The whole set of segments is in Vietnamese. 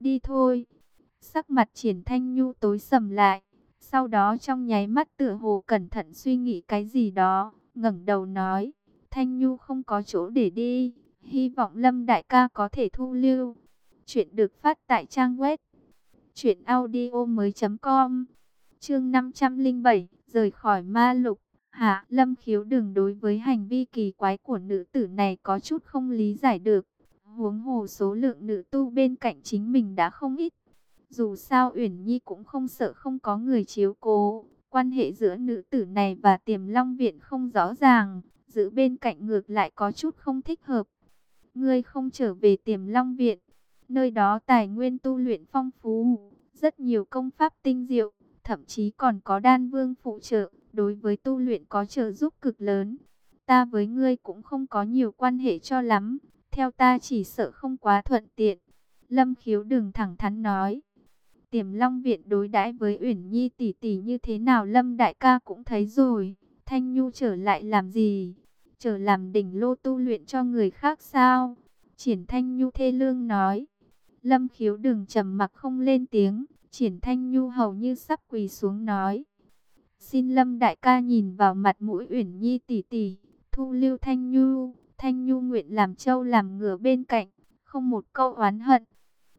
đi thôi. Sắc mặt triển thanh nhu tối sầm lại, sau đó trong nháy mắt tựa hồ cẩn thận suy nghĩ cái gì đó, ngẩng đầu nói, thanh nhu không có chỗ để đi, hy vọng lâm đại ca có thể thu lưu. Chuyện được phát tại trang web chuyện audio mới.com Chương 507 Rời khỏi ma lục Hạ Lâm khiếu đừng đối với hành vi kỳ quái của nữ tử này có chút không lý giải được. Huống hồ số lượng nữ tu bên cạnh chính mình đã không ít. Dù sao Uyển Nhi cũng không sợ không có người chiếu cố. Quan hệ giữa nữ tử này và tiềm long viện không rõ ràng. Giữ bên cạnh ngược lại có chút không thích hợp. Ngươi không trở về tiềm long viện. Nơi đó tài nguyên tu luyện phong phú. Rất nhiều công pháp tinh diệu. Thậm chí còn có đan vương phụ trợ. Đối với tu luyện có trợ giúp cực lớn. Ta với ngươi cũng không có nhiều quan hệ cho lắm theo ta chỉ sợ không quá thuận tiện. Lâm khiếu đừng thẳng thắn nói. Tiềm Long Viện đối đãi với Uyển Nhi tỷ tỷ như thế nào Lâm đại ca cũng thấy rồi. Thanh Nhu trở lại làm gì? Trở làm đỉnh lô tu luyện cho người khác sao? Triển Thanh Nhu thê lương nói. Lâm khiếu đừng trầm mặc không lên tiếng. Triển Thanh Nhu hầu như sắp quỳ xuống nói. Xin Lâm đại ca nhìn vào mặt mũi Uyển Nhi tỷ tỷ, thu lưu Thanh Nhu. Thanh Nhu nguyện làm trâu làm ngựa bên cạnh, không một câu oán hận.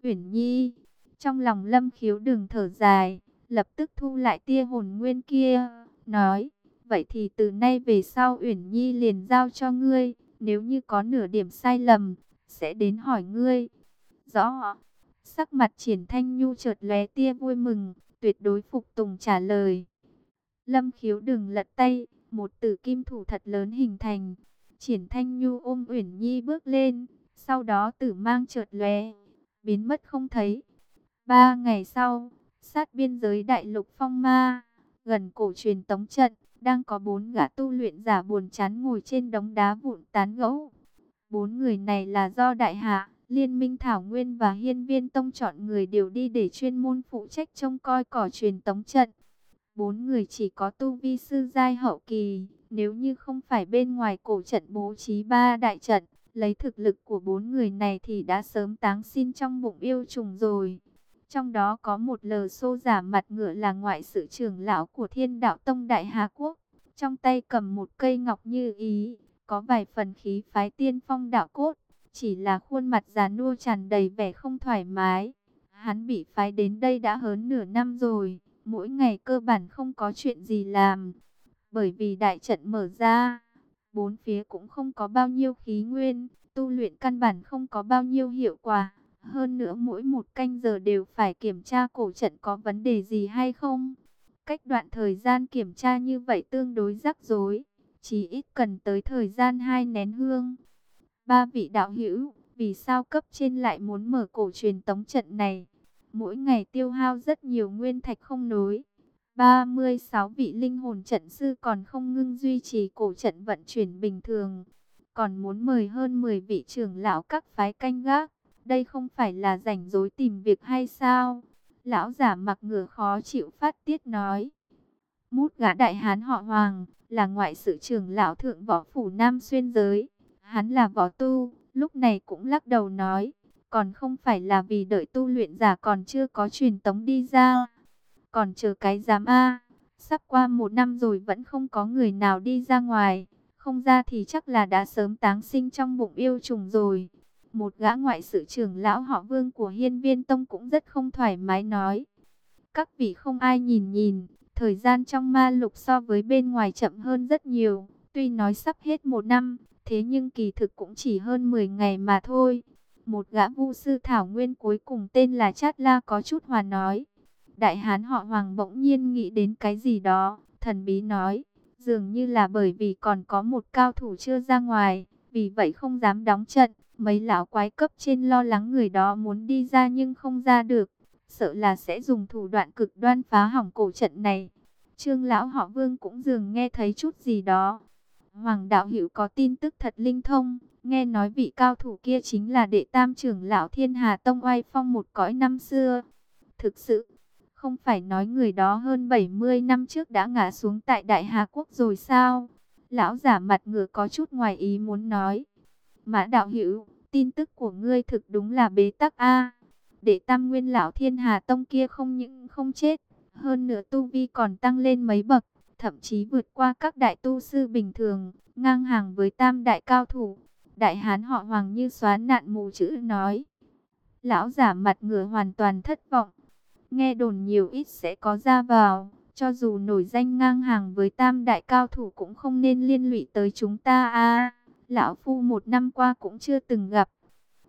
Uyển Nhi, trong lòng Lâm Khiếu đừng thở dài, lập tức thu lại tia hồn nguyên kia, nói, vậy thì từ nay về sau Uyển Nhi liền giao cho ngươi, nếu như có nửa điểm sai lầm, sẽ đến hỏi ngươi. Rõ, sắc mặt triển Thanh Nhu chợt lóe tia vui mừng, tuyệt đối phục tùng trả lời. Lâm Khiếu đừng lật tay, một tử kim thủ thật lớn hình thành, Triển Thanh Nhu ôm Uyển Nhi bước lên, sau đó tử mang chợt lóe, biến mất không thấy. Ba ngày sau, sát biên giới đại lục phong ma, gần cổ truyền tống trận, đang có bốn gã tu luyện giả buồn chán ngồi trên đống đá vụn tán gẫu. Bốn người này là do đại hạ, Liên minh Thảo Nguyên và Hiên Viên Tông chọn người đều đi để chuyên môn phụ trách trông coi cỏ truyền tống trận. Bốn người chỉ có tu vi sư giai hậu kỳ, nếu như không phải bên ngoài cổ trận bố trí ba đại trận, lấy thực lực của bốn người này thì đã sớm táng xin trong bụng yêu trùng rồi. Trong đó có một lờ xô giả mặt ngựa là ngoại sự trưởng lão của thiên đạo tông Đại Hà Quốc. Trong tay cầm một cây ngọc như ý, có vài phần khí phái tiên phong đạo cốt. Chỉ là khuôn mặt già nua tràn đầy vẻ không thoải mái. Hắn bị phái đến đây đã hơn nửa năm rồi, mỗi ngày cơ bản không có chuyện gì làm. Bởi vì đại trận mở ra, bốn phía cũng không có bao nhiêu khí nguyên, tu luyện căn bản không có bao nhiêu hiệu quả. Hơn nữa mỗi một canh giờ đều phải kiểm tra cổ trận có vấn đề gì hay không. Cách đoạn thời gian kiểm tra như vậy tương đối rắc rối, chỉ ít cần tới thời gian hai nén hương. Ba vị đạo hữu, vì sao cấp trên lại muốn mở cổ truyền tống trận này? Mỗi ngày tiêu hao rất nhiều nguyên thạch không nối 36 vị linh hồn trận sư còn không ngưng duy trì cổ trận vận chuyển bình thường. Còn muốn mời hơn 10 vị trưởng lão các phái canh gác. Đây không phải là rảnh rối tìm việc hay sao? Lão giả mặc ngửa khó chịu phát tiết nói. Mút gã đại hán họ Hoàng, là ngoại sự trưởng lão thượng võ phủ Nam Xuyên Giới. Hắn là võ tu, lúc này cũng lắc đầu nói. Còn không phải là vì đợi tu luyện giả còn chưa có truyền tống đi ra còn chờ cái giám A, sắp qua một năm rồi vẫn không có người nào đi ra ngoài. Không ra thì chắc là đã sớm táng sinh trong bụng yêu trùng rồi. Một gã ngoại sự trưởng lão họ vương của hiên viên tông cũng rất không thoải mái nói. Các vị không ai nhìn nhìn, thời gian trong ma lục so với bên ngoài chậm hơn rất nhiều. Tuy nói sắp hết một năm, thế nhưng kỳ thực cũng chỉ hơn 10 ngày mà thôi. Một gã vu sư thảo nguyên cuối cùng tên là Chát La có chút hòa nói. Đại hán họ Hoàng bỗng nhiên nghĩ đến cái gì đó, thần bí nói, dường như là bởi vì còn có một cao thủ chưa ra ngoài, vì vậy không dám đóng trận. Mấy lão quái cấp trên lo lắng người đó muốn đi ra nhưng không ra được, sợ là sẽ dùng thủ đoạn cực đoan phá hỏng cổ trận này. Trương lão họ Vương cũng dường nghe thấy chút gì đó. Hoàng đạo hữu có tin tức thật linh thông, nghe nói vị cao thủ kia chính là đệ tam trưởng lão Thiên Hà Tông oai phong một cõi năm xưa. Thực sự, không phải nói người đó hơn 70 năm trước đã ngã xuống tại Đại Hà Quốc rồi sao? Lão giả mặt ngựa có chút ngoài ý muốn nói. Mã đạo hữu, tin tức của ngươi thực đúng là bế tắc a. Đệ tam nguyên lão thiên hà tông kia không những không chết, hơn nữa tu vi còn tăng lên mấy bậc, thậm chí vượt qua các đại tu sư bình thường, ngang hàng với tam đại cao thủ. Đại hán họ hoàng như xóa nạn mù chữ nói. Lão giả mặt ngửa hoàn toàn thất vọng. Nghe đồn nhiều ít sẽ có ra vào, cho dù nổi danh ngang hàng với tam đại cao thủ cũng không nên liên lụy tới chúng ta a Lão Phu một năm qua cũng chưa từng gặp.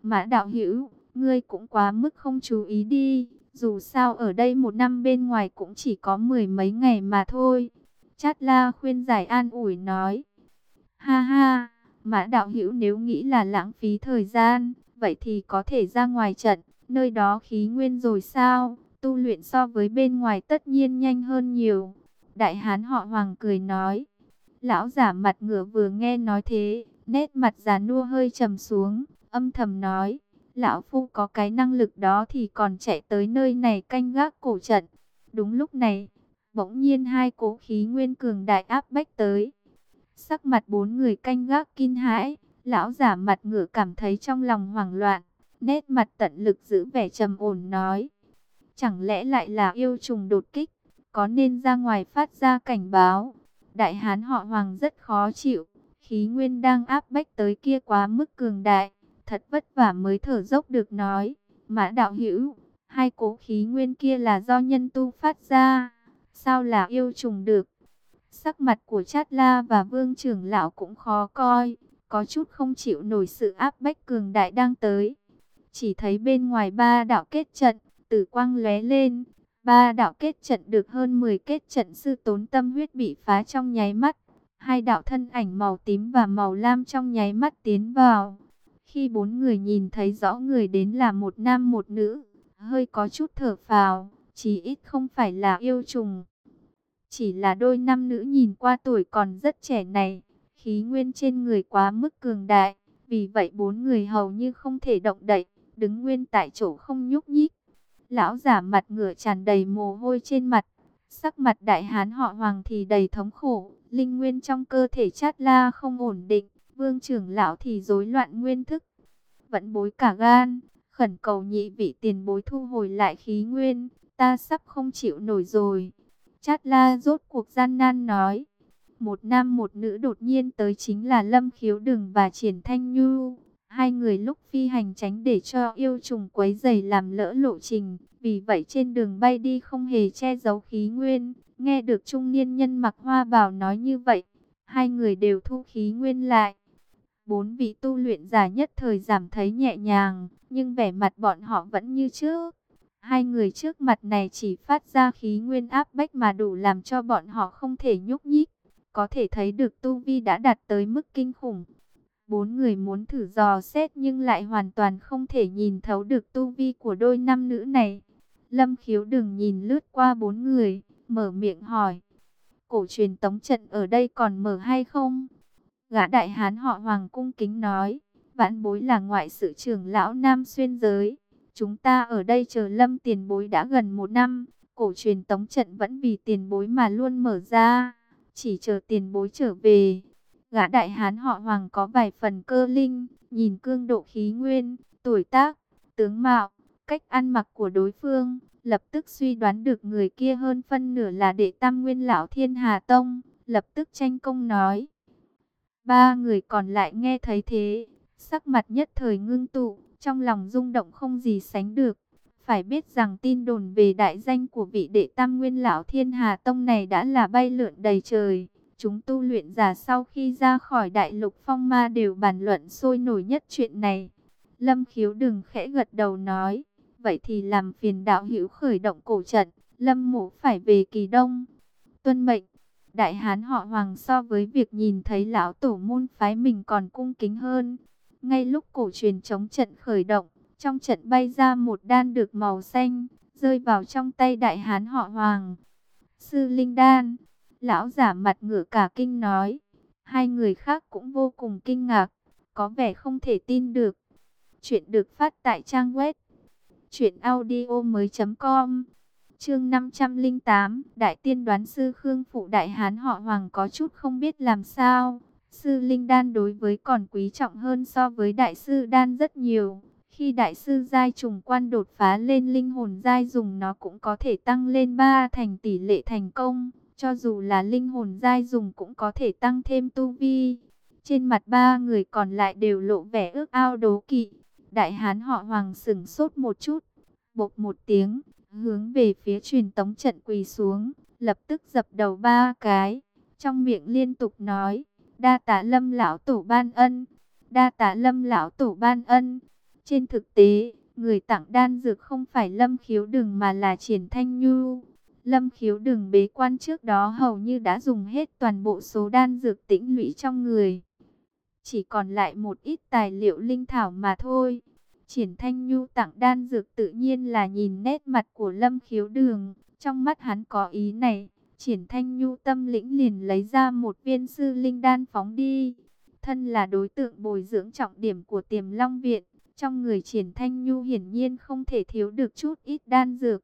Mã đạo hữu ngươi cũng quá mức không chú ý đi. Dù sao ở đây một năm bên ngoài cũng chỉ có mười mấy ngày mà thôi. Chát la khuyên giải an ủi nói. Ha ha, mã đạo hữu nếu nghĩ là lãng phí thời gian, vậy thì có thể ra ngoài trận, nơi đó khí nguyên rồi sao? Tu luyện so với bên ngoài tất nhiên nhanh hơn nhiều. Đại hán họ hoàng cười nói. Lão giả mặt ngựa vừa nghe nói thế, nét mặt già nua hơi trầm xuống, âm thầm nói lão phu có cái năng lực đó thì còn chạy tới nơi này canh gác cổ trận. Đúng lúc này, bỗng nhiên hai cố khí nguyên cường đại áp bách tới. Sắc mặt bốn người canh gác kinh hãi, lão giả mặt ngựa cảm thấy trong lòng hoảng loạn, nét mặt tận lực giữ vẻ trầm ổn nói. Chẳng lẽ lại là yêu trùng đột kích, có nên ra ngoài phát ra cảnh báo. Đại hán họ hoàng rất khó chịu, khí nguyên đang áp bách tới kia quá mức cường đại thật vất vả mới thở dốc được nói. Mã đạo hữu, hai cố khí nguyên kia là do nhân tu phát ra, sao là yêu trùng được? Sắc mặt của Chát La và Vương trưởng lão cũng khó coi, có chút không chịu nổi sự áp bách cường đại đang tới. Chỉ thấy bên ngoài ba đạo kết trận, tử quang lóe lên, ba đạo kết trận được hơn 10 kết trận sư tốn tâm huyết bị phá trong nháy mắt. Hai đạo thân ảnh màu tím và màu lam trong nháy mắt tiến vào. Khi bốn người nhìn thấy rõ người đến là một nam một nữ, hơi có chút thở phào, chỉ ít không phải là yêu trùng. Chỉ là đôi nam nữ nhìn qua tuổi còn rất trẻ này, khí nguyên trên người quá mức cường đại, vì vậy bốn người hầu như không thể động đậy, đứng nguyên tại chỗ không nhúc nhích. Lão giả mặt ngửa tràn đầy mồ hôi trên mặt, sắc mặt đại hán họ hoàng thì đầy thống khổ, linh nguyên trong cơ thể chát la không ổn định, Vương trưởng lão thì rối loạn nguyên thức, vẫn bối cả gan, khẩn cầu nhị vị tiền bối thu hồi lại khí nguyên, ta sắp không chịu nổi rồi. Chát la rốt cuộc gian nan nói, một nam một nữ đột nhiên tới chính là Lâm Khiếu Đừng và Triển Thanh Nhu. Hai người lúc phi hành tránh để cho yêu trùng quấy dày làm lỡ lộ trình, vì vậy trên đường bay đi không hề che giấu khí nguyên. Nghe được trung niên nhân mặc hoa bào nói như vậy, hai người đều thu khí nguyên lại. Bốn vị tu luyện giả nhất thời giảm thấy nhẹ nhàng, nhưng vẻ mặt bọn họ vẫn như trước. Hai người trước mặt này chỉ phát ra khí nguyên áp bách mà đủ làm cho bọn họ không thể nhúc nhích. Có thể thấy được tu vi đã đạt tới mức kinh khủng. Bốn người muốn thử dò xét nhưng lại hoàn toàn không thể nhìn thấu được tu vi của đôi nam nữ này. Lâm khiếu đừng nhìn lướt qua bốn người, mở miệng hỏi. Cổ truyền tống trận ở đây còn mở hay không? Gã đại hán họ Hoàng cung kính nói, vãn bối là ngoại sự trưởng lão Nam Xuyên Giới. Chúng ta ở đây chờ lâm tiền bối đã gần một năm, cổ truyền tống trận vẫn vì tiền bối mà luôn mở ra, chỉ chờ tiền bối trở về. Gã đại hán họ Hoàng có vài phần cơ linh, nhìn cương độ khí nguyên, tuổi tác, tướng mạo, cách ăn mặc của đối phương, lập tức suy đoán được người kia hơn phân nửa là đệ tam nguyên lão thiên hà tông, lập tức tranh công nói. Ba người còn lại nghe thấy thế, sắc mặt nhất thời ngưng tụ, trong lòng rung động không gì sánh được. Phải biết rằng tin đồn về đại danh của vị đệ tam nguyên lão thiên hà tông này đã là bay lượn đầy trời. Chúng tu luyện giả sau khi ra khỏi đại lục phong ma đều bàn luận sôi nổi nhất chuyện này. Lâm khiếu đừng khẽ gật đầu nói, vậy thì làm phiền đạo hữu khởi động cổ trận, lâm mộ phải về kỳ đông. Tuân mệnh, Đại hán họ Hoàng so với việc nhìn thấy lão tổ môn phái mình còn cung kính hơn. Ngay lúc cổ truyền chống trận khởi động, trong trận bay ra một đan được màu xanh, rơi vào trong tay đại hán họ Hoàng. Sư Linh Đan, lão giả mặt ngửa cả kinh nói. Hai người khác cũng vô cùng kinh ngạc, có vẻ không thể tin được. Chuyện được phát tại trang web chuyện audio mới.com Chương 508, Đại tiên đoán sư Khương Phụ Đại Hán họ Hoàng có chút không biết làm sao. Sư Linh Đan đối với còn quý trọng hơn so với Đại sư Đan rất nhiều. Khi đại sư giai trùng quan đột phá lên linh hồn giai dùng nó cũng có thể tăng lên 3 thành tỷ lệ thành công. Cho dù là linh hồn giai dùng cũng có thể tăng thêm tu vi. Trên mặt ba người còn lại đều lộ vẻ ước ao đố kỵ. Đại hán họ hoàng sửng sốt một chút. Bột một tiếng, hướng về phía truyền tống trận quỳ xuống. Lập tức dập đầu ba cái. Trong miệng liên tục nói. Đa tạ lâm lão tổ ban ân. Đa tạ lâm lão tổ ban ân. Trên thực tế, người tặng đan dược không phải lâm khiếu đừng mà là triển thanh nhu. Lâm khiếu đừng bế quan trước đó hầu như đã dùng hết toàn bộ số đan dược tĩnh lũy trong người. Chỉ còn lại một ít tài liệu linh thảo mà thôi. Triển Thanh Nhu tặng đan dược tự nhiên là nhìn nét mặt của Lâm khiếu đường. Trong mắt hắn có ý này, Triển Thanh Nhu tâm lĩnh liền lấy ra một viên sư linh đan phóng đi. Thân là đối tượng bồi dưỡng trọng điểm của tiềm long viện. Trong người Triển Thanh Nhu hiển nhiên không thể thiếu được chút ít đan dược.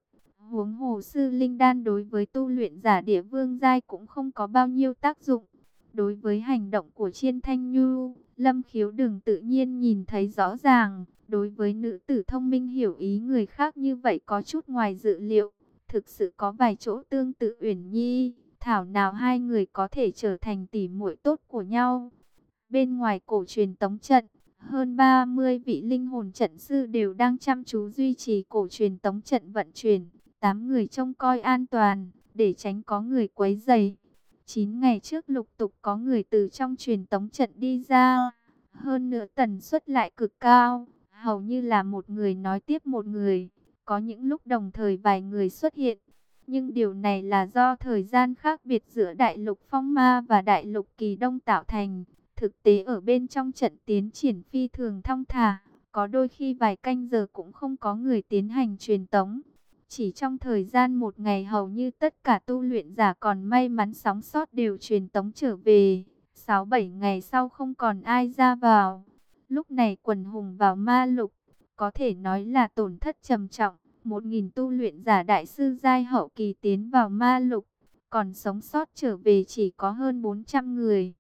Huống hồ sư linh đan đối với tu luyện giả địa vương giai cũng không có bao nhiêu tác dụng. Đối với hành động của Chiên Thanh Nhu, Lâm Khiếu đừng tự nhiên nhìn thấy rõ ràng. Đối với nữ tử thông minh hiểu ý người khác như vậy có chút ngoài dự liệu. Thực sự có vài chỗ tương tự Uyển Nhi, thảo nào hai người có thể trở thành tỷ muội tốt của nhau. Bên ngoài cổ truyền tống trận, hơn 30 vị linh hồn trận sư đều đang chăm chú duy trì cổ truyền tống trận vận chuyển tám người trông coi an toàn, để tránh có người quấy rầy. 9 ngày trước lục tục có người từ trong truyền tống trận đi ra. Hơn nữa tần suất lại cực cao, hầu như là một người nói tiếp một người. Có những lúc đồng thời vài người xuất hiện. Nhưng điều này là do thời gian khác biệt giữa đại lục phong ma và đại lục kỳ đông tạo thành. Thực tế ở bên trong trận tiến triển phi thường thong thả, có đôi khi vài canh giờ cũng không có người tiến hành truyền tống. Chỉ trong thời gian một ngày hầu như tất cả tu luyện giả còn may mắn sóng sót đều truyền tống trở về. 6-7 ngày sau không còn ai ra vào. Lúc này quần hùng vào ma lục, có thể nói là tổn thất trầm trọng. 1.000 tu luyện giả đại sư giai hậu kỳ tiến vào ma lục, còn sống sót trở về chỉ có hơn 400 người.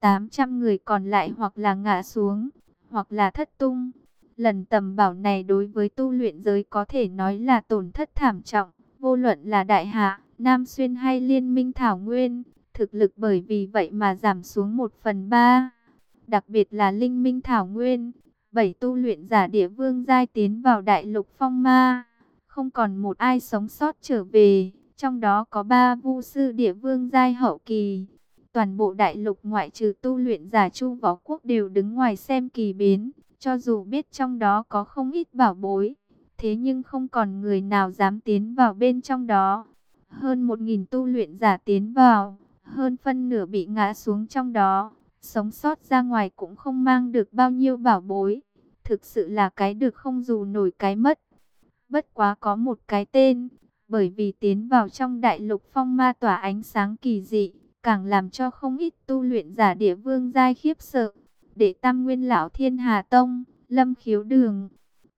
800 người còn lại hoặc là ngã xuống, hoặc là thất tung. Lần tầm bảo này đối với tu luyện giới có thể nói là tổn thất thảm trọng, vô luận là đại hạ, Nam Xuyên hay Liên minh Thảo Nguyên, thực lực bởi vì vậy mà giảm xuống 1 phần 3. Đặc biệt là Linh minh Thảo Nguyên, bảy tu luyện giả địa vương giai tiến vào đại lục phong ma, không còn một ai sống sót trở về, trong đó có ba vu sư địa vương giai hậu kỳ. Toàn bộ đại lục ngoại trừ tu luyện giả Chu Võ Quốc đều đứng ngoài xem kỳ biến, cho dù biết trong đó có không ít bảo bối, thế nhưng không còn người nào dám tiến vào bên trong đó. Hơn một nghìn tu luyện giả tiến vào, hơn phân nửa bị ngã xuống trong đó, sống sót ra ngoài cũng không mang được bao nhiêu bảo bối. Thực sự là cái được không dù nổi cái mất. Bất quá có một cái tên, bởi vì tiến vào trong đại lục phong ma tỏa ánh sáng kỳ dị, càng làm cho không ít tu luyện giả địa vương giai khiếp sợ. Để tam nguyên lão thiên hà tông, lâm khiếu đường.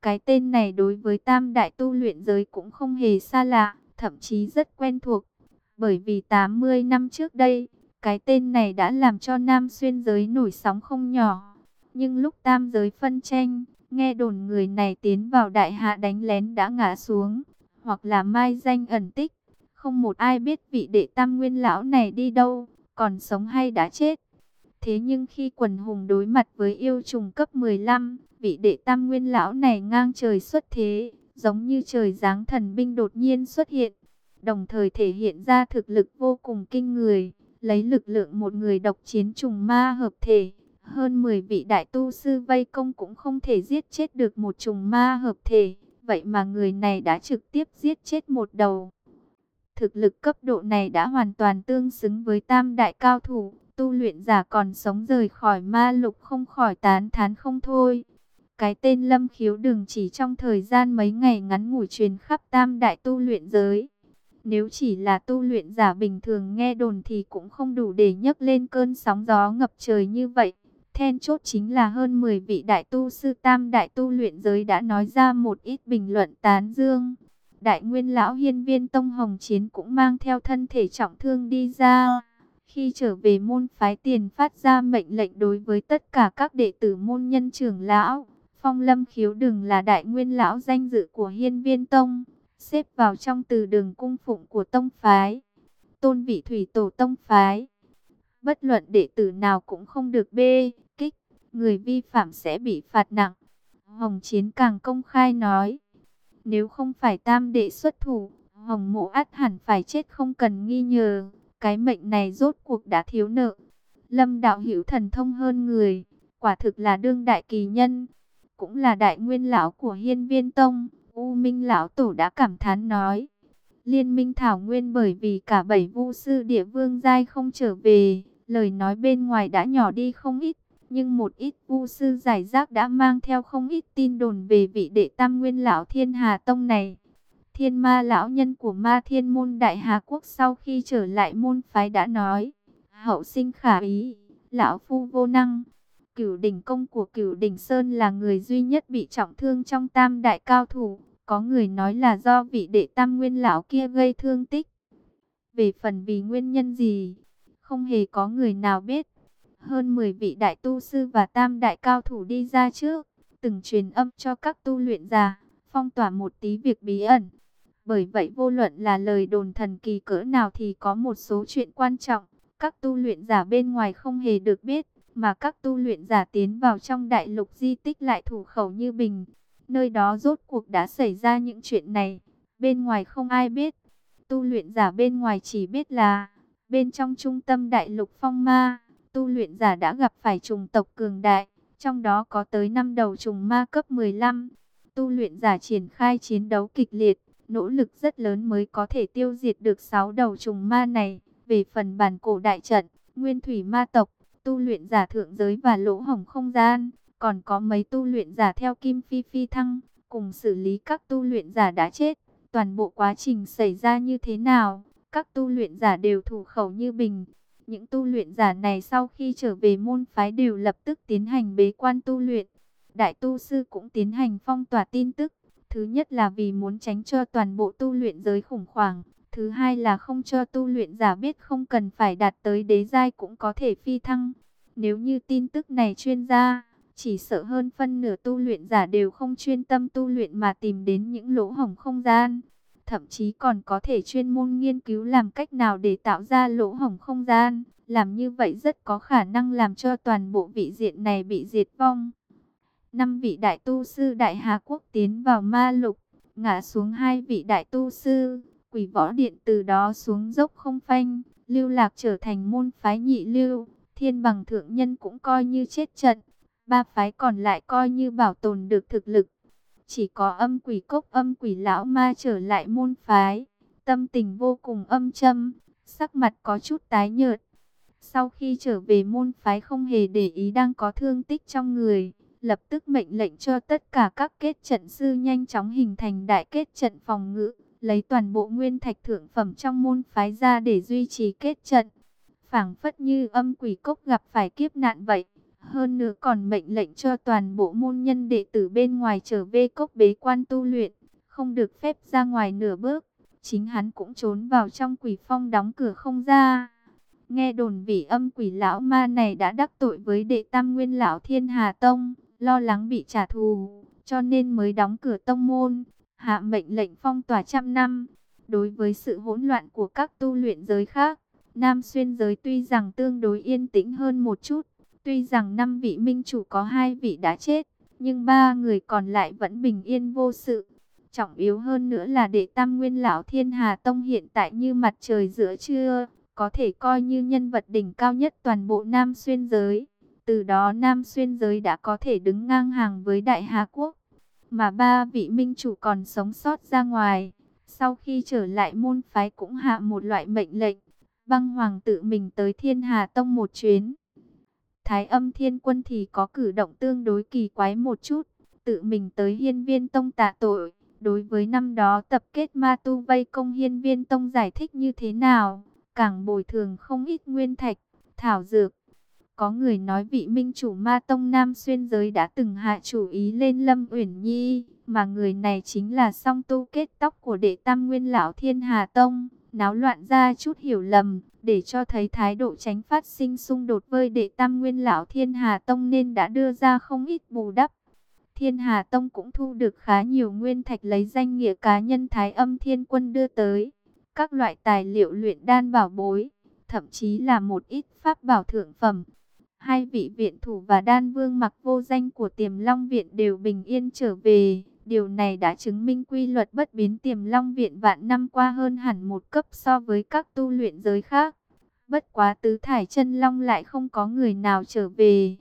Cái tên này đối với tam đại tu luyện giới cũng không hề xa lạ, thậm chí rất quen thuộc. Bởi vì 80 năm trước đây, cái tên này đã làm cho nam xuyên giới nổi sóng không nhỏ. Nhưng lúc tam giới phân tranh, nghe đồn người này tiến vào đại hạ đánh lén đã ngã xuống, hoặc là mai danh ẩn tích. Không một ai biết vị đệ tam nguyên lão này đi đâu, còn sống hay đã chết. Thế nhưng khi quần hùng đối mặt với yêu trùng cấp 15, vị đệ tam nguyên lão này ngang trời xuất thế, giống như trời giáng thần binh đột nhiên xuất hiện, đồng thời thể hiện ra thực lực vô cùng kinh người, lấy lực lượng một người độc chiến trùng ma hợp thể. Hơn 10 vị đại tu sư vây công cũng không thể giết chết được một trùng ma hợp thể, vậy mà người này đã trực tiếp giết chết một đầu. Thực lực cấp độ này đã hoàn toàn tương xứng với tam đại cao thủ, tu luyện giả còn sống rời khỏi ma lục không khỏi tán thán không thôi. Cái tên Lâm Khiếu đừng chỉ trong thời gian mấy ngày ngắn ngủi truyền khắp tam đại tu luyện giới. Nếu chỉ là tu luyện giả bình thường nghe đồn thì cũng không đủ để nhấc lên cơn sóng gió ngập trời như vậy. Then chốt chính là hơn 10 vị đại tu sư tam đại tu luyện giới đã nói ra một ít bình luận tán dương. Đại nguyên lão hiên viên Tông Hồng Chiến cũng mang theo thân thể trọng thương đi ra. Khi trở về môn phái tiền phát ra mệnh lệnh đối với tất cả các đệ tử môn nhân trưởng lão, Phong Lâm Khiếu Đừng là đại nguyên lão danh dự của Hiên Viên Tông, xếp vào trong từ đường cung phụng của tông phái. Tôn vị thủy tổ tông phái. Bất luận đệ tử nào cũng không được bê, kích, người vi phạm sẽ bị phạt nặng. Hồng Chiến càng công khai nói, nếu không phải tam đệ xuất thủ, Hồng Mộ át hẳn phải chết không cần nghi ngờ, cái mệnh này rốt cuộc đã thiếu nợ. Lâm đạo hữu thần thông hơn người, quả thực là đương đại kỳ nhân, cũng là đại nguyên lão của hiên viên tông. U Minh lão tổ đã cảm thán nói, liên minh thảo nguyên bởi vì cả bảy vu sư địa vương giai không trở về, lời nói bên ngoài đã nhỏ đi không ít, nhưng một ít vu sư giải rác đã mang theo không ít tin đồn về vị đệ tam nguyên lão thiên hà tông này. Thiên ma lão nhân của ma thiên môn đại hà quốc sau khi trở lại môn phái đã nói, hậu sinh khả ý, lão phu vô năng. Cửu đỉnh công của cửu đỉnh Sơn là người duy nhất bị trọng thương trong tam đại cao thủ. Có người nói là do vị đệ tam nguyên lão kia gây thương tích. Về phần vì nguyên nhân gì, không hề có người nào biết. Hơn 10 vị đại tu sư và tam đại cao thủ đi ra trước, từng truyền âm cho các tu luyện già, phong tỏa một tí việc bí ẩn. Bởi vậy vô luận là lời đồn thần kỳ cỡ nào thì có một số chuyện quan trọng, các tu luyện giả bên ngoài không hề được biết mà các tu luyện giả tiến vào trong đại lục di tích lại thủ khẩu như bình. Nơi đó rốt cuộc đã xảy ra những chuyện này, bên ngoài không ai biết. Tu luyện giả bên ngoài chỉ biết là, bên trong trung tâm đại lục phong ma, tu luyện giả đã gặp phải trùng tộc cường đại, trong đó có tới năm đầu trùng ma cấp 15. Tu luyện giả triển khai chiến đấu kịch liệt, nỗ lực rất lớn mới có thể tiêu diệt được sáu đầu trùng ma này. Về phần bản cổ đại trận, nguyên thủy ma tộc, tu luyện giả thượng giới và lỗ hổng không gian, còn có mấy tu luyện giả theo kim phi phi thăng, cùng xử lý các tu luyện giả đã chết. Toàn bộ quá trình xảy ra như thế nào, các tu luyện giả đều thủ khẩu như bình. Những tu luyện giả này sau khi trở về môn phái đều lập tức tiến hành bế quan tu luyện. Đại tu sư cũng tiến hành phong tỏa tin tức. Thứ nhất là vì muốn tránh cho toàn bộ tu luyện giới khủng hoảng. Thứ hai là không cho tu luyện giả biết không cần phải đạt tới đế giai cũng có thể phi thăng. Nếu như tin tức này chuyên gia, chỉ sợ hơn phân nửa tu luyện giả đều không chuyên tâm tu luyện mà tìm đến những lỗ hổng không gian. Thậm chí còn có thể chuyên môn nghiên cứu làm cách nào để tạo ra lỗ hổng không gian. Làm như vậy rất có khả năng làm cho toàn bộ vị diện này bị diệt vong. Năm vị đại tu sư Đại Hà Quốc tiến vào ma lục, ngã xuống hai vị đại tu sư, quỷ võ điện từ đó xuống dốc không phanh, lưu lạc trở thành môn phái nhị lưu, thiên bằng thượng nhân cũng coi như chết trận, ba phái còn lại coi như bảo tồn được thực lực. Chỉ có âm quỷ cốc âm quỷ lão ma trở lại môn phái, tâm tình vô cùng âm châm, sắc mặt có chút tái nhợt. Sau khi trở về môn phái không hề để ý đang có thương tích trong người, lập tức mệnh lệnh cho tất cả các kết trận sư nhanh chóng hình thành đại kết trận phòng ngự lấy toàn bộ nguyên thạch thượng phẩm trong môn phái ra để duy trì kết trận. phảng phất như âm quỷ cốc gặp phải kiếp nạn vậy. Hơn nữa còn mệnh lệnh cho toàn bộ môn nhân đệ tử bên ngoài trở về cốc bế quan tu luyện, không được phép ra ngoài nửa bước. Chính hắn cũng trốn vào trong quỷ phong đóng cửa không ra. Nghe đồn vị âm quỷ lão ma này đã đắc tội với đệ tam nguyên lão thiên hà tông, lo lắng bị trả thù, cho nên mới đóng cửa tông môn hạ mệnh lệnh phong tỏa trăm năm. Đối với sự hỗn loạn của các tu luyện giới khác, Nam Xuyên giới tuy rằng tương đối yên tĩnh hơn một chút, tuy rằng năm vị minh chủ có hai vị đã chết, nhưng ba người còn lại vẫn bình yên vô sự. Trọng yếu hơn nữa là đệ tam nguyên lão thiên hà tông hiện tại như mặt trời giữa trưa, có thể coi như nhân vật đỉnh cao nhất toàn bộ Nam Xuyên giới. Từ đó Nam Xuyên giới đã có thể đứng ngang hàng với Đại Hà Quốc mà ba vị minh chủ còn sống sót ra ngoài. Sau khi trở lại môn phái cũng hạ một loại mệnh lệnh, băng hoàng tự mình tới thiên hà tông một chuyến. Thái âm thiên quân thì có cử động tương đối kỳ quái một chút, tự mình tới hiên viên tông tạ tội. Đối với năm đó tập kết ma tu vây công hiên viên tông giải thích như thế nào, càng bồi thường không ít nguyên thạch, thảo dược, có người nói vị minh chủ ma tông Nam Xuyên Giới đã từng hạ chủ ý lên Lâm Uyển Nhi, mà người này chính là song tu kết tóc của đệ tam nguyên lão Thiên Hà Tông, náo loạn ra chút hiểu lầm, để cho thấy thái độ tránh phát sinh xung đột với đệ tam nguyên lão Thiên Hà Tông nên đã đưa ra không ít bù đắp. Thiên Hà Tông cũng thu được khá nhiều nguyên thạch lấy danh nghĩa cá nhân Thái Âm Thiên Quân đưa tới. Các loại tài liệu luyện đan bảo bối, thậm chí là một ít pháp bảo thượng phẩm. Hai vị viện thủ và đan vương mặc vô danh của tiềm long viện đều bình yên trở về. Điều này đã chứng minh quy luật bất biến tiềm long viện vạn năm qua hơn hẳn một cấp so với các tu luyện giới khác. Bất quá tứ thải chân long lại không có người nào trở về.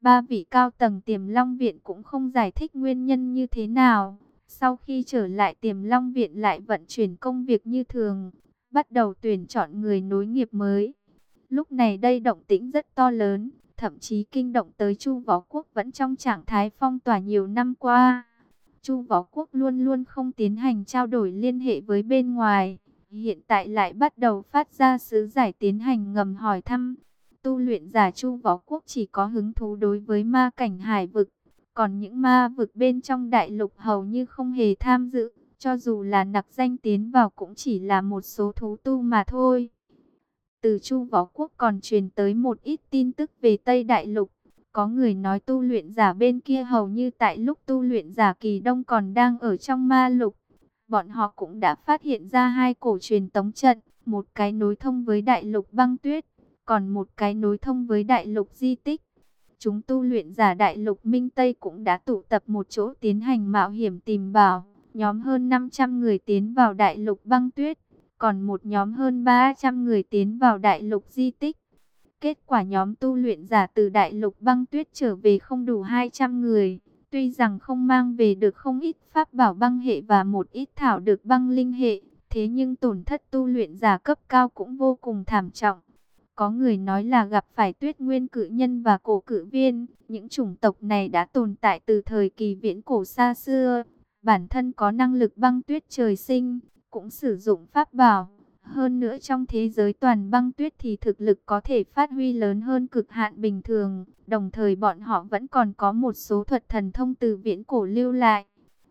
Ba vị cao tầng tiềm long viện cũng không giải thích nguyên nhân như thế nào. Sau khi trở lại tiềm long viện lại vận chuyển công việc như thường, bắt đầu tuyển chọn người nối nghiệp mới. Lúc này đây động tĩnh rất to lớn, thậm chí kinh động tới Chu Võ Quốc vẫn trong trạng thái phong tỏa nhiều năm qua. Chu Võ Quốc luôn luôn không tiến hành trao đổi liên hệ với bên ngoài, hiện tại lại bắt đầu phát ra sứ giải tiến hành ngầm hỏi thăm. Tu luyện giả Chu Võ Quốc chỉ có hứng thú đối với ma cảnh hải vực, còn những ma vực bên trong đại lục hầu như không hề tham dự, cho dù là nặc danh tiến vào cũng chỉ là một số thú tu mà thôi. Từ Chu Võ Quốc còn truyền tới một ít tin tức về Tây Đại Lục. Có người nói tu luyện giả bên kia hầu như tại lúc tu luyện giả kỳ đông còn đang ở trong ma lục. Bọn họ cũng đã phát hiện ra hai cổ truyền tống trận, một cái nối thông với đại lục băng tuyết, còn một cái nối thông với đại lục di tích. Chúng tu luyện giả đại lục Minh Tây cũng đã tụ tập một chỗ tiến hành mạo hiểm tìm bảo. Nhóm hơn 500 người tiến vào đại lục băng tuyết, còn một nhóm hơn 300 người tiến vào đại lục di tích. Kết quả nhóm tu luyện giả từ đại lục băng tuyết trở về không đủ 200 người. Tuy rằng không mang về được không ít pháp bảo băng hệ và một ít thảo được băng linh hệ, thế nhưng tổn thất tu luyện giả cấp cao cũng vô cùng thảm trọng. Có người nói là gặp phải tuyết nguyên cử nhân và cổ cử viên, những chủng tộc này đã tồn tại từ thời kỳ viễn cổ xa xưa. Bản thân có năng lực băng tuyết trời sinh, cũng sử dụng pháp bảo. Hơn nữa trong thế giới toàn băng tuyết thì thực lực có thể phát huy lớn hơn cực hạn bình thường. Đồng thời bọn họ vẫn còn có một số thuật thần thông từ viễn cổ lưu lại.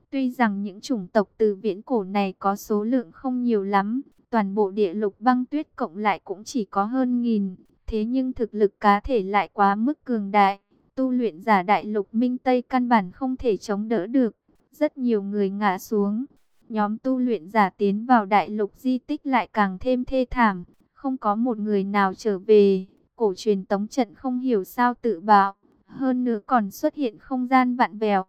Tuy rằng những chủng tộc từ viễn cổ này có số lượng không nhiều lắm, toàn bộ địa lục băng tuyết cộng lại cũng chỉ có hơn nghìn. Thế nhưng thực lực cá thể lại quá mức cường đại. Tu luyện giả đại lục minh Tây căn bản không thể chống đỡ được. Rất nhiều người ngã xuống. Nhóm tu luyện giả tiến vào đại lục di tích lại càng thêm thê thảm. Không có một người nào trở về. Cổ truyền tống trận không hiểu sao tự bạo. Hơn nữa còn xuất hiện không gian vạn vẹo.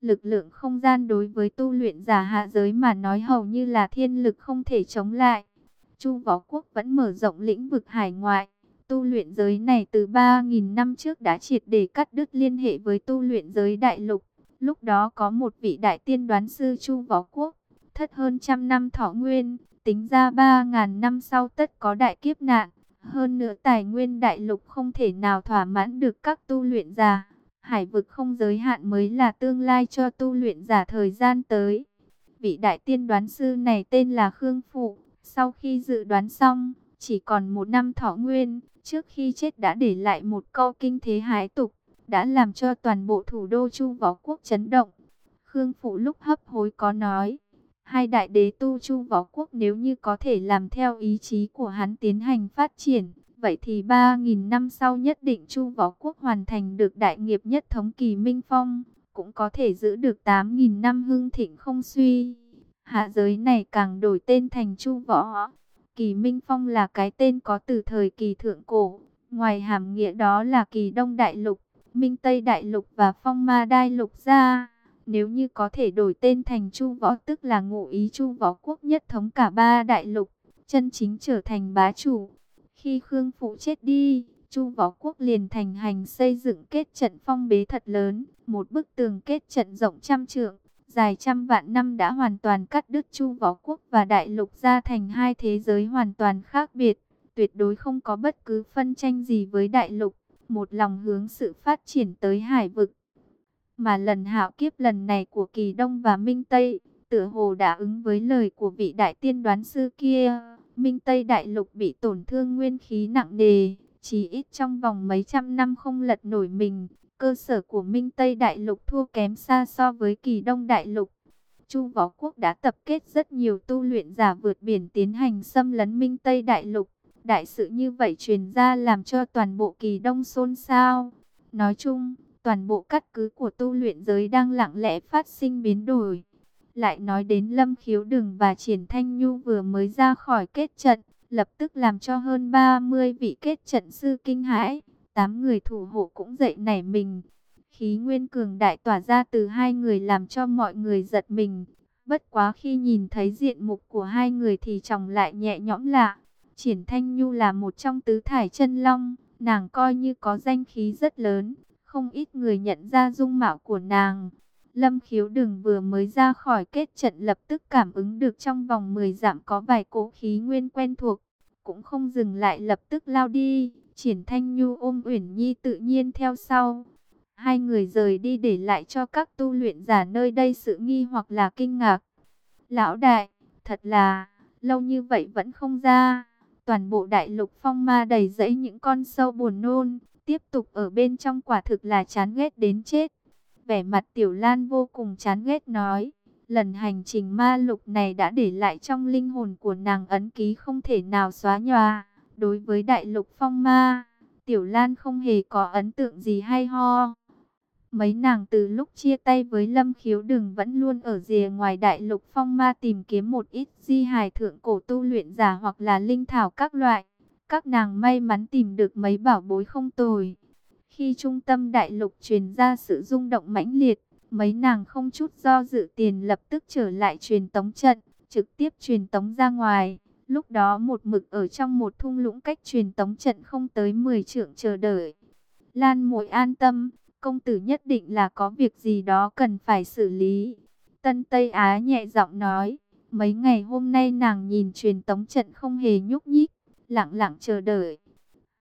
Lực lượng không gian đối với tu luyện giả hạ giới mà nói hầu như là thiên lực không thể chống lại. Chu Võ Quốc vẫn mở rộng lĩnh vực hải ngoại. Tu luyện giới này từ 3.000 năm trước đã triệt để cắt đứt liên hệ với tu luyện giới đại lục. Lúc đó có một vị đại tiên đoán sư Chu Võ Quốc, thất hơn trăm năm thọ nguyên, tính ra ba ngàn năm sau tất có đại kiếp nạn. Hơn nữa tài nguyên đại lục không thể nào thỏa mãn được các tu luyện giả. Hải vực không giới hạn mới là tương lai cho tu luyện giả thời gian tới. Vị đại tiên đoán sư này tên là Khương Phụ. Sau khi dự đoán xong, chỉ còn một năm thọ nguyên, trước khi chết đã để lại một câu kinh thế hái tục đã làm cho toàn bộ thủ đô Chu Võ Quốc chấn động. Khương Phụ lúc hấp hối có nói, hai đại đế tu Chu Võ Quốc nếu như có thể làm theo ý chí của hắn tiến hành phát triển, vậy thì 3.000 năm sau nhất định Chu Võ Quốc hoàn thành được đại nghiệp nhất thống kỳ minh phong, cũng có thể giữ được 8.000 năm hưng thịnh không suy. Hạ giới này càng đổi tên thành Chu Võ. Kỳ Minh Phong là cái tên có từ thời kỳ thượng cổ, ngoài hàm nghĩa đó là kỳ Đông Đại Lục, Minh Tây Đại Lục và Phong Ma Đại Lục ra. Nếu như có thể đổi tên thành Chu Võ tức là ngụ ý Chu Võ quốc nhất thống cả ba đại lục, chân chính trở thành bá chủ. Khi Khương Phụ chết đi, Chu Võ quốc liền thành hành xây dựng kết trận phong bế thật lớn, một bức tường kết trận rộng trăm trượng, dài trăm vạn năm đã hoàn toàn cắt đứt Chu Võ quốc và đại lục ra thành hai thế giới hoàn toàn khác biệt, tuyệt đối không có bất cứ phân tranh gì với đại lục một lòng hướng sự phát triển tới hải vực. Mà lần hạo kiếp lần này của Kỳ Đông và Minh Tây, tựa hồ đã ứng với lời của vị đại tiên đoán sư kia. Minh Tây đại lục bị tổn thương nguyên khí nặng nề, chỉ ít trong vòng mấy trăm năm không lật nổi mình. Cơ sở của Minh Tây đại lục thua kém xa so với Kỳ Đông đại lục. Chu Võ Quốc đã tập kết rất nhiều tu luyện giả vượt biển tiến hành xâm lấn Minh Tây đại lục. Đại sự như vậy truyền ra làm cho toàn bộ kỳ đông xôn xao. Nói chung, toàn bộ cắt cứ của tu luyện giới đang lặng lẽ phát sinh biến đổi. Lại nói đến Lâm Khiếu Đừng và Triển Thanh Nhu vừa mới ra khỏi kết trận, lập tức làm cho hơn 30 vị kết trận sư kinh hãi, tám người thủ hộ cũng dậy nảy mình. Khí nguyên cường đại tỏa ra từ hai người làm cho mọi người giật mình. Bất quá khi nhìn thấy diện mục của hai người thì chồng lại nhẹ nhõm lạ. Triển Thanh Nhu là một trong tứ thải chân long, nàng coi như có danh khí rất lớn, không ít người nhận ra dung mạo của nàng. Lâm khiếu đừng vừa mới ra khỏi kết trận lập tức cảm ứng được trong vòng 10 dặm có vài cỗ khí nguyên quen thuộc. Cũng không dừng lại lập tức lao đi. Triển Thanh Nhu ôm Uyển Nhi tự nhiên theo sau. Hai người rời đi để lại cho các tu luyện giả nơi đây sự nghi hoặc là kinh ngạc. Lão đại, thật là, lâu như vậy vẫn không ra. Toàn bộ đại lục phong ma đầy rẫy những con sâu buồn nôn. Tiếp tục ở bên trong quả thực là chán ghét đến chết. Vẻ mặt Tiểu Lan vô cùng chán ghét nói. Lần hành trình ma lục này đã để lại trong linh hồn của nàng ấn ký không thể nào xóa nhòa. Đối với đại lục phong ma, Tiểu Lan không hề có ấn tượng gì hay ho. Mấy nàng từ lúc chia tay với Lâm Khiếu Đừng vẫn luôn ở rìa ngoài đại lục phong ma tìm kiếm một ít di hài thượng cổ tu luyện giả hoặc là linh thảo các loại. Các nàng may mắn tìm được mấy bảo bối không tồi. Khi trung tâm đại lục truyền ra sự rung động mãnh liệt, mấy nàng không chút do dự tiền lập tức trở lại truyền tống trận, trực tiếp truyền tống ra ngoài. Lúc đó một mực ở trong một thung lũng cách truyền tống trận không tới 10 trượng chờ đợi. Lan muội an tâm, công tử nhất định là có việc gì đó cần phải xử lý. Tân Tây Á nhẹ giọng nói, mấy ngày hôm nay nàng nhìn truyền tống trận không hề nhúc nhích, lặng lặng chờ đợi.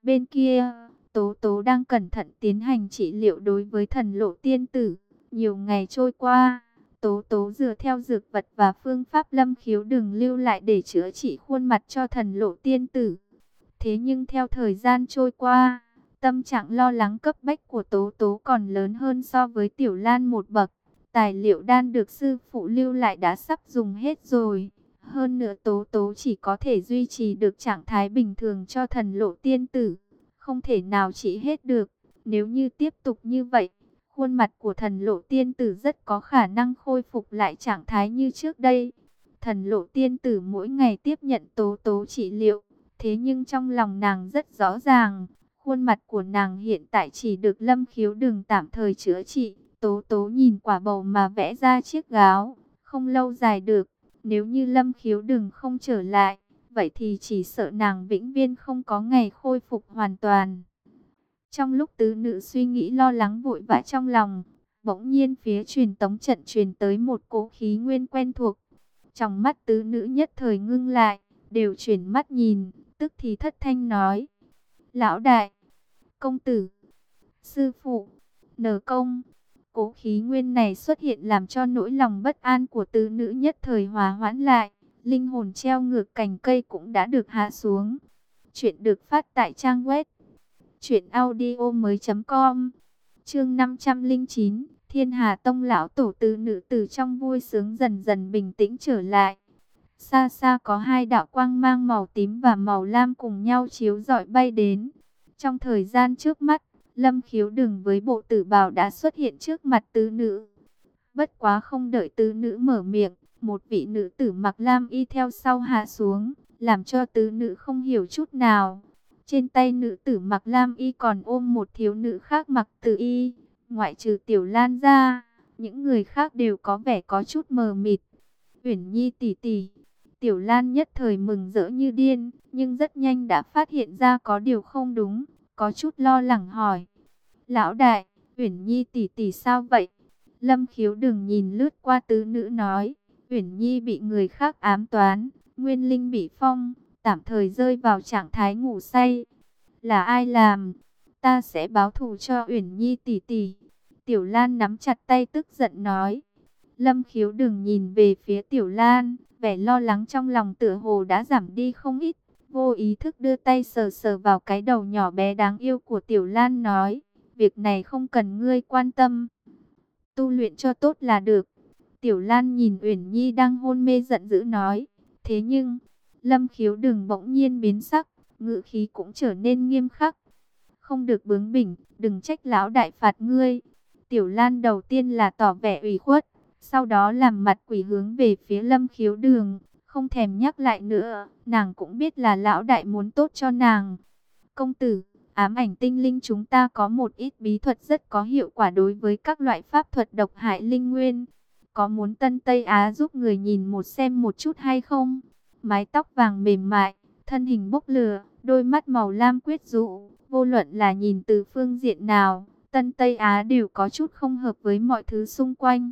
Bên kia, Tố Tố đang cẩn thận tiến hành trị liệu đối với thần lộ tiên tử. Nhiều ngày trôi qua, Tố Tố dựa theo dược vật và phương pháp lâm khiếu đừng lưu lại để chữa trị khuôn mặt cho thần lộ tiên tử. Thế nhưng theo thời gian trôi qua, tâm trạng lo lắng cấp bách của Tố Tố còn lớn hơn so với Tiểu Lan một bậc. Tài liệu đan được sư phụ lưu lại đã sắp dùng hết rồi. Hơn nữa Tố Tố chỉ có thể duy trì được trạng thái bình thường cho thần lộ tiên tử. Không thể nào trị hết được. Nếu như tiếp tục như vậy, khuôn mặt của thần lộ tiên tử rất có khả năng khôi phục lại trạng thái như trước đây. Thần lộ tiên tử mỗi ngày tiếp nhận tố tố trị liệu, thế nhưng trong lòng nàng rất rõ ràng, khuôn mặt của nàng hiện tại chỉ được lâm khiếu đường tạm thời chữa trị. Tố tố nhìn quả bầu mà vẽ ra chiếc gáo, không lâu dài được, nếu như lâm khiếu đường không trở lại, vậy thì chỉ sợ nàng vĩnh viên không có ngày khôi phục hoàn toàn. Trong lúc tứ nữ suy nghĩ lo lắng vội vã trong lòng, bỗng nhiên phía truyền tống trận truyền tới một cỗ khí nguyên quen thuộc. Trong mắt tứ nữ nhất thời ngưng lại, đều chuyển mắt nhìn, tức thì thất thanh nói. Lão đại, công tử, sư phụ, nở công. Cố khí nguyên này xuất hiện làm cho nỗi lòng bất an của tứ nữ nhất thời hòa hoãn lại. Linh hồn treo ngược cành cây cũng đã được hạ xuống. Chuyện được phát tại trang web Chuyện audio mới com Chương 509 Thiên Hà Tông lão tổ tứ nữ từ trong vui sướng dần dần bình tĩnh trở lại. Xa xa có hai đạo quang mang màu tím và màu lam cùng nhau chiếu rọi bay đến. Trong thời gian trước mắt, Lâm Khiếu Đừng với bộ tử bào đã xuất hiện trước mặt tứ nữ. Bất quá không đợi tứ nữ mở miệng, một vị nữ tử mặc lam y theo sau hạ xuống, làm cho tứ nữ không hiểu chút nào. Trên tay nữ tử mặc lam y còn ôm một thiếu nữ khác mặc tử y. Ngoại trừ tiểu lan ra, những người khác đều có vẻ có chút mờ mịt. Uyển Nhi tỷ tỷ, tiểu lan nhất thời mừng rỡ như điên, nhưng rất nhanh đã phát hiện ra có điều không đúng, có chút lo lắng hỏi. Lão đại, Uyển Nhi tỷ tỷ sao vậy? Lâm khiếu đừng nhìn lướt qua tứ nữ nói. Uyển Nhi bị người khác ám toán, Nguyên Linh bị phong, tạm thời rơi vào trạng thái ngủ say. Là ai làm? Ta sẽ báo thù cho Uyển Nhi tỷ tỷ. Tiểu Lan nắm chặt tay tức giận nói. Lâm khiếu đừng nhìn về phía Tiểu Lan, vẻ lo lắng trong lòng tựa hồ đã giảm đi không ít. Vô ý thức đưa tay sờ sờ vào cái đầu nhỏ bé đáng yêu của Tiểu Lan nói. Việc này không cần ngươi quan tâm. Tu luyện cho tốt là được. Tiểu Lan nhìn Uyển Nhi đang hôn mê giận dữ nói. Thế nhưng, Lâm khiếu đừng bỗng nhiên biến sắc, ngữ khí cũng trở nên nghiêm khắc. Không được bướng bỉnh, đừng trách lão đại phạt ngươi. Tiểu Lan đầu tiên là tỏ vẻ ủy khuất, sau đó làm mặt quỷ hướng về phía lâm khiếu đường, không thèm nhắc lại nữa, nàng cũng biết là lão đại muốn tốt cho nàng. Công tử, ám ảnh tinh linh chúng ta có một ít bí thuật rất có hiệu quả đối với các loại pháp thuật độc hại linh nguyên. Có muốn Tân Tây Á giúp người nhìn một xem một chút hay không? Mái tóc vàng mềm mại, thân hình bốc lửa, đôi mắt màu lam quyết dụ, vô luận là nhìn từ phương diện nào, Tân Tây Á đều có chút không hợp với mọi thứ xung quanh.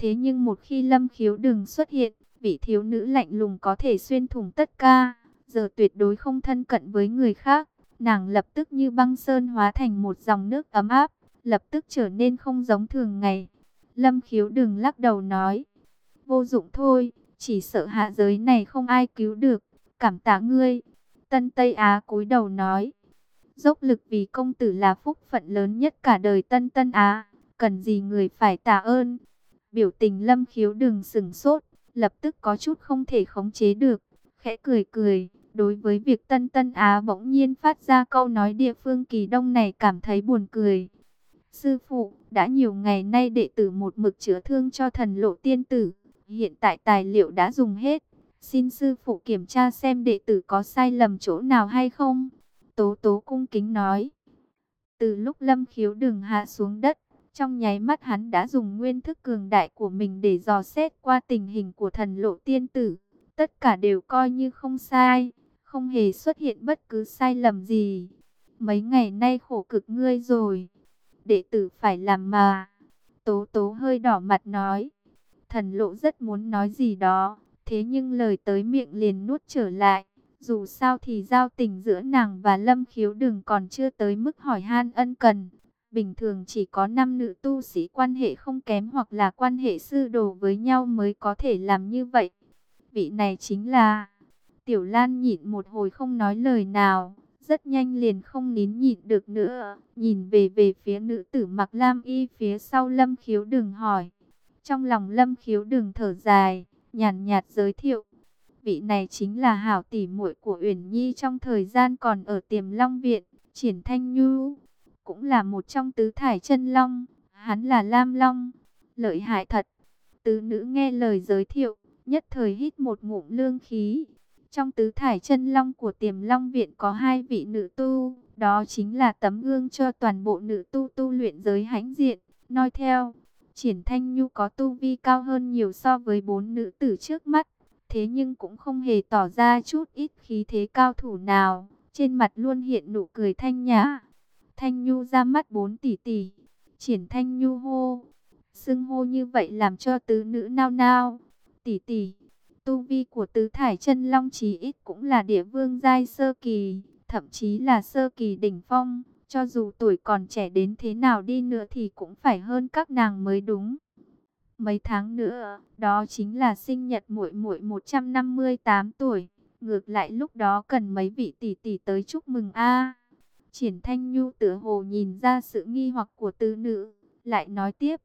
Thế nhưng một khi Lâm Khiếu đừng xuất hiện, vị thiếu nữ lạnh lùng có thể xuyên thủng tất cả, giờ tuyệt đối không thân cận với người khác. Nàng lập tức như băng sơn hóa thành một dòng nước ấm áp, lập tức trở nên không giống thường ngày. Lâm khiếu đừng lắc đầu nói, vô dụng thôi, chỉ sợ hạ giới này không ai cứu được, cảm tạ ngươi. Tân Tây Á cúi đầu nói, dốc lực vì công tử là phúc phận lớn nhất cả đời Tân Tân Á, cần gì người phải tạ ơn. Biểu tình lâm khiếu đừng sừng sốt, lập tức có chút không thể khống chế được, khẽ cười cười. Đối với việc Tân Tân Á bỗng nhiên phát ra câu nói địa phương kỳ đông này cảm thấy buồn cười. Sư phụ, đã nhiều ngày nay đệ tử một mực chữa thương cho thần lộ tiên tử. Hiện tại tài liệu đã dùng hết. Xin sư phụ kiểm tra xem đệ tử có sai lầm chỗ nào hay không. Tố tố cung kính nói. Từ lúc lâm khiếu đừng hạ xuống đất, trong nháy mắt hắn đã dùng nguyên thức cường đại của mình để dò xét qua tình hình của thần lộ tiên tử. Tất cả đều coi như không sai, không hề xuất hiện bất cứ sai lầm gì. Mấy ngày nay khổ cực ngươi rồi, đệ tử phải làm mà. Tố tố hơi đỏ mặt nói, thần lộ rất muốn nói gì đó, thế nhưng lời tới miệng liền nuốt trở lại. Dù sao thì giao tình giữa nàng và Lâm Khiếu đừng còn chưa tới mức hỏi han ân cần. Bình thường chỉ có năm nữ tu sĩ quan hệ không kém hoặc là quan hệ sư đồ với nhau mới có thể làm như vậy. Vị này chính là... Tiểu Lan nhịn một hồi không nói lời nào, rất nhanh liền không nín nhịn được nữa, nhìn về về phía nữ tử mặc lam y phía sau Lâm Khiếu đừng hỏi. Trong lòng Lâm Khiếu đừng thở dài, nhàn nhạt giới thiệu. Vị này chính là hảo tỷ muội của Uyển Nhi trong thời gian còn ở Tiềm Long viện, Triển Thanh Nhu, cũng là một trong tứ thải chân long, hắn là Lam Long, lợi hại thật. Tứ nữ nghe lời giới thiệu, nhất thời hít một ngụm lương khí, trong tứ thải chân long của tiềm long viện có hai vị nữ tu, đó chính là tấm gương cho toàn bộ nữ tu tu luyện giới hãnh diện. Nói theo, triển thanh nhu có tu vi cao hơn nhiều so với bốn nữ tử trước mắt, thế nhưng cũng không hề tỏ ra chút ít khí thế cao thủ nào, trên mặt luôn hiện nụ cười thanh nhã. Thanh nhu ra mắt bốn tỷ tỷ, triển thanh nhu hô, xưng hô như vậy làm cho tứ nữ nao nao, tỷ tỷ Tu vi của tứ thải chân long chí ít cũng là địa vương giai sơ kỳ, thậm chí là sơ kỳ đỉnh phong. Cho dù tuổi còn trẻ đến thế nào đi nữa thì cũng phải hơn các nàng mới đúng. Mấy tháng nữa, đó chính là sinh nhật muội muội 158 tuổi. Ngược lại lúc đó cần mấy vị tỷ tỷ tới chúc mừng a. Triển Thanh Nhu tựa hồ nhìn ra sự nghi hoặc của tứ nữ, lại nói tiếp.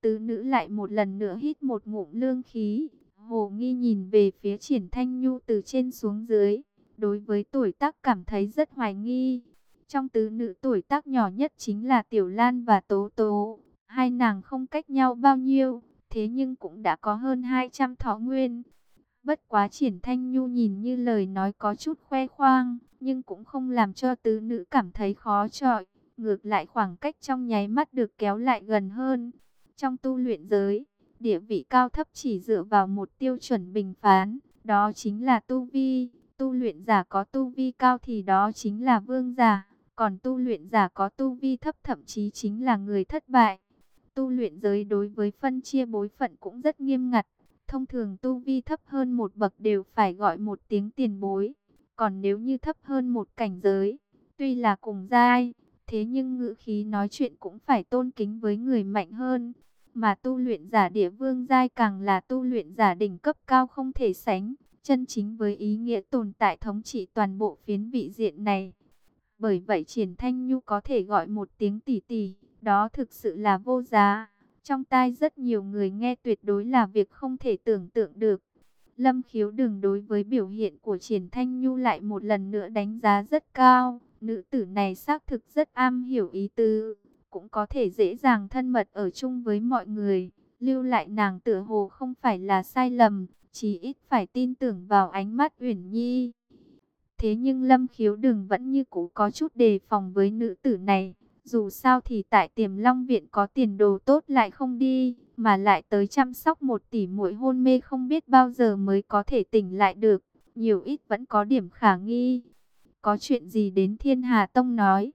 Tứ nữ lại một lần nữa hít một ngụm lương khí, Hồ Nghi nhìn về phía Triển Thanh Nhu từ trên xuống dưới, đối với tuổi tác cảm thấy rất hoài nghi. Trong tứ nữ tuổi tác nhỏ nhất chính là Tiểu Lan và Tố Tố, hai nàng không cách nhau bao nhiêu, thế nhưng cũng đã có hơn 200 thọ nguyên. Bất quá Triển Thanh Nhu nhìn như lời nói có chút khoe khoang, nhưng cũng không làm cho tứ nữ cảm thấy khó chọi, ngược lại khoảng cách trong nháy mắt được kéo lại gần hơn. Trong tu luyện giới, Địa vị cao thấp chỉ dựa vào một tiêu chuẩn bình phán, đó chính là tu vi. Tu luyện giả có tu vi cao thì đó chính là vương giả, còn tu luyện giả có tu vi thấp thậm chí chính là người thất bại. Tu luyện giới đối với phân chia bối phận cũng rất nghiêm ngặt. Thông thường tu vi thấp hơn một bậc đều phải gọi một tiếng tiền bối. Còn nếu như thấp hơn một cảnh giới, tuy là cùng giai, thế nhưng ngữ khí nói chuyện cũng phải tôn kính với người mạnh hơn. Mà tu luyện giả địa vương giai càng là tu luyện giả đỉnh cấp cao không thể sánh, chân chính với ý nghĩa tồn tại thống trị toàn bộ phiến vị diện này. Bởi vậy Triển Thanh Nhu có thể gọi một tiếng tỷ tỷ, đó thực sự là vô giá. Trong tai rất nhiều người nghe tuyệt đối là việc không thể tưởng tượng được. Lâm khiếu đừng đối với biểu hiện của Triển Thanh Nhu lại một lần nữa đánh giá rất cao. Nữ tử này xác thực rất am hiểu ý tứ, cũng có thể dễ dàng thân mật ở chung với mọi người. Lưu lại nàng tựa hồ không phải là sai lầm, chỉ ít phải tin tưởng vào ánh mắt Uyển Nhi. Thế nhưng Lâm Khiếu Đừng vẫn như cũ có chút đề phòng với nữ tử này. Dù sao thì tại tiềm long viện có tiền đồ tốt lại không đi, mà lại tới chăm sóc một tỷ muội hôn mê không biết bao giờ mới có thể tỉnh lại được. Nhiều ít vẫn có điểm khả nghi. Có chuyện gì đến thiên hà tông nói.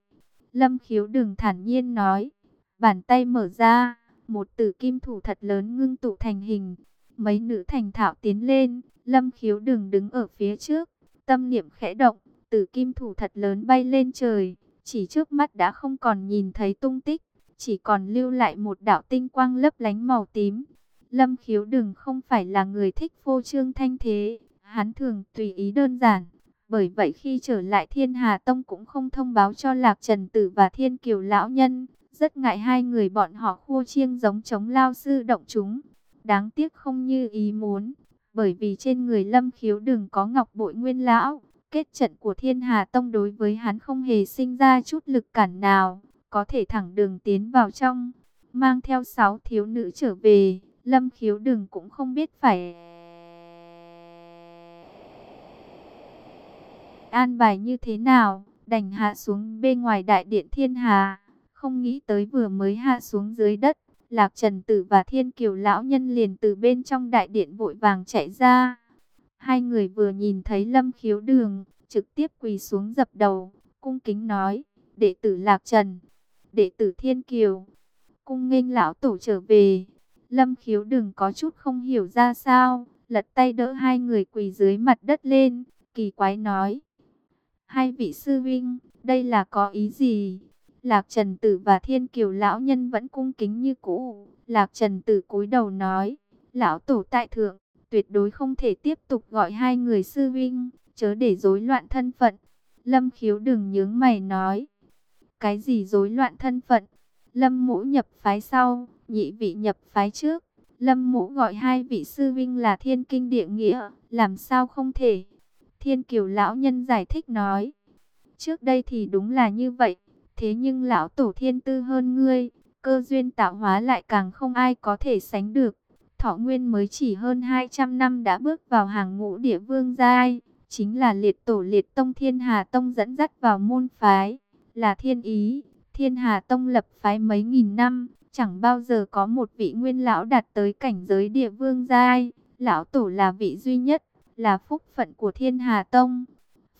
Lâm khiếu đừng thản nhiên nói. Bàn tay mở ra, một tử kim thủ thật lớn ngưng tụ thành hình. Mấy nữ thành thạo tiến lên, lâm khiếu đừng đứng ở phía trước. Tâm niệm khẽ động, tử kim thủ thật lớn bay lên trời. Chỉ trước mắt đã không còn nhìn thấy tung tích, chỉ còn lưu lại một đạo tinh quang lấp lánh màu tím. Lâm khiếu đừng không phải là người thích phô trương thanh thế, hắn thường tùy ý đơn giản. Bởi vậy khi trở lại Thiên Hà Tông cũng không thông báo cho Lạc Trần Tử và Thiên Kiều Lão Nhân. Rất ngại hai người bọn họ khô chiêng giống chống lao sư động chúng. Đáng tiếc không như ý muốn. Bởi vì trên người Lâm Khiếu đừng có ngọc bội nguyên lão. Kết trận của Thiên Hà Tông đối với hắn không hề sinh ra chút lực cản nào. Có thể thẳng đường tiến vào trong. Mang theo sáu thiếu nữ trở về. Lâm Khiếu đừng cũng không biết phải... an bài như thế nào, đành hạ xuống bên ngoài đại điện thiên hà. Không nghĩ tới vừa mới hạ xuống dưới đất, Lạc Trần Tử và Thiên Kiều Lão Nhân liền từ bên trong đại điện vội vàng chạy ra. Hai người vừa nhìn thấy Lâm Khiếu Đường, trực tiếp quỳ xuống dập đầu, cung kính nói, đệ tử Lạc Trần, đệ tử Thiên Kiều, cung nghênh lão tổ trở về. Lâm Khiếu Đường có chút không hiểu ra sao, lật tay đỡ hai người quỳ dưới mặt đất lên, kỳ quái nói, Hai vị sư vinh, đây là có ý gì? Lạc Trần Tử và Thiên Kiều lão nhân vẫn cung kính như cũ. Lạc Trần Tử cúi đầu nói, lão tổ tại thượng, tuyệt đối không thể tiếp tục gọi hai người sư vinh, chớ để rối loạn thân phận. Lâm khiếu đừng nhướng mày nói, cái gì rối loạn thân phận? Lâm mũ nhập phái sau, nhị vị nhập phái trước. Lâm mũ gọi hai vị sư vinh là thiên kinh địa nghĩa, làm sao không thể? Thiên Kiều lão nhân giải thích nói, trước đây thì đúng là như vậy, thế nhưng lão tổ thiên tư hơn ngươi, cơ duyên tạo hóa lại càng không ai có thể sánh được. Thọ nguyên mới chỉ hơn 200 năm đã bước vào hàng ngũ địa vương giai, chính là liệt tổ liệt tông thiên hà tông dẫn dắt vào môn phái, là thiên ý, thiên hà tông lập phái mấy nghìn năm, chẳng bao giờ có một vị nguyên lão đạt tới cảnh giới địa vương giai, lão tổ là vị duy nhất là phúc phận của Thiên Hà Tông.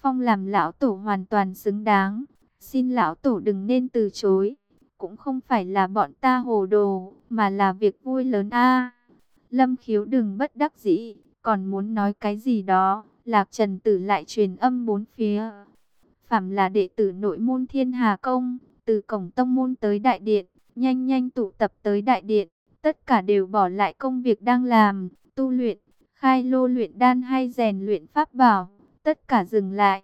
Phong làm lão tổ hoàn toàn xứng đáng, xin lão tổ đừng nên từ chối. Cũng không phải là bọn ta hồ đồ, mà là việc vui lớn a. Lâm khiếu đừng bất đắc dĩ, còn muốn nói cái gì đó, Lạc Trần Tử lại truyền âm bốn phía. Phạm là đệ tử nội môn Thiên Hà Công, từ cổng tông môn tới đại điện, nhanh nhanh tụ tập tới đại điện, tất cả đều bỏ lại công việc đang làm, tu luyện, khai lô luyện đan hay rèn luyện pháp bảo, tất cả dừng lại.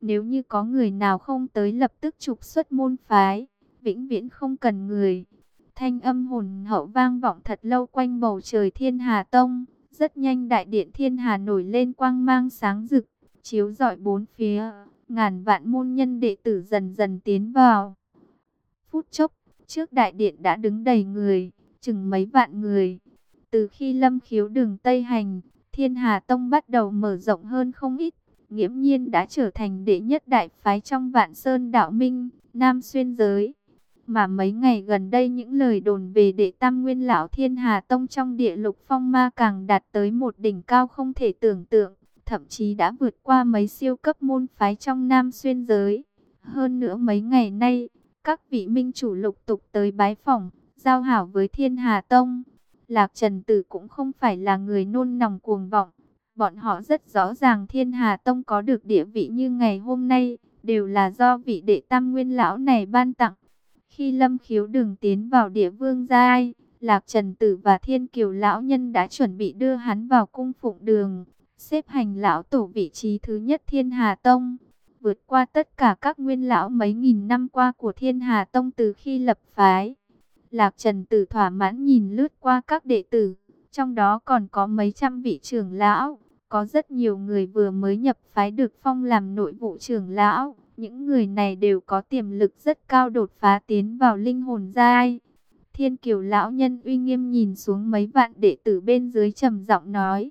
Nếu như có người nào không tới lập tức trục xuất môn phái, vĩnh viễn không cần người. Thanh âm hồn hậu vang vọng thật lâu quanh bầu trời thiên hà tông, rất nhanh đại điện thiên hà nổi lên quang mang sáng rực, chiếu rọi bốn phía, ngàn vạn môn nhân đệ tử dần dần tiến vào. Phút chốc, trước đại điện đã đứng đầy người, chừng mấy vạn người. Từ khi lâm khiếu đường Tây Hành, Thiên Hà Tông bắt đầu mở rộng hơn không ít, nghiễm nhiên đã trở thành đệ nhất đại phái trong vạn sơn đạo minh, Nam Xuyên giới. Mà mấy ngày gần đây những lời đồn về đệ tam nguyên lão Thiên Hà Tông trong địa lục phong ma càng đạt tới một đỉnh cao không thể tưởng tượng, thậm chí đã vượt qua mấy siêu cấp môn phái trong Nam Xuyên giới. Hơn nữa mấy ngày nay, các vị minh chủ lục tục tới bái phỏng, giao hảo với Thiên Hà Tông. Lạc Trần Tử cũng không phải là người nôn nòng cuồng vọng. Bọn họ rất rõ ràng Thiên Hà Tông có được địa vị như ngày hôm nay, đều là do vị đệ tam nguyên lão này ban tặng. Khi Lâm Khiếu đường tiến vào địa vương giai, Lạc Trần Tử và Thiên Kiều lão nhân đã chuẩn bị đưa hắn vào cung phụng đường, xếp hành lão tổ vị trí thứ nhất Thiên Hà Tông. Vượt qua tất cả các nguyên lão mấy nghìn năm qua của Thiên Hà Tông từ khi lập phái. Lạc Trần Tử thỏa mãn nhìn lướt qua các đệ tử, trong đó còn có mấy trăm vị trưởng lão, có rất nhiều người vừa mới nhập phái được phong làm nội vụ trưởng lão, những người này đều có tiềm lực rất cao đột phá tiến vào linh hồn giai. Thiên kiều lão nhân uy nghiêm nhìn xuống mấy vạn đệ tử bên dưới trầm giọng nói.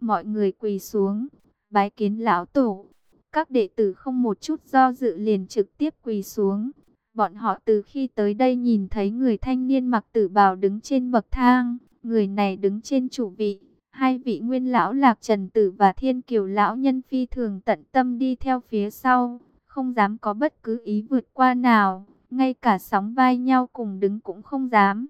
Mọi người quỳ xuống, bái kiến lão tổ. Các đệ tử không một chút do dự liền trực tiếp quỳ xuống. Bọn họ từ khi tới đây nhìn thấy người thanh niên mặc tử bào đứng trên bậc thang. Người này đứng trên chủ vị. Hai vị nguyên lão lạc trần tử và thiên kiều lão nhân phi thường tận tâm đi theo phía sau. Không dám có bất cứ ý vượt qua nào. Ngay cả sóng vai nhau cùng đứng cũng không dám.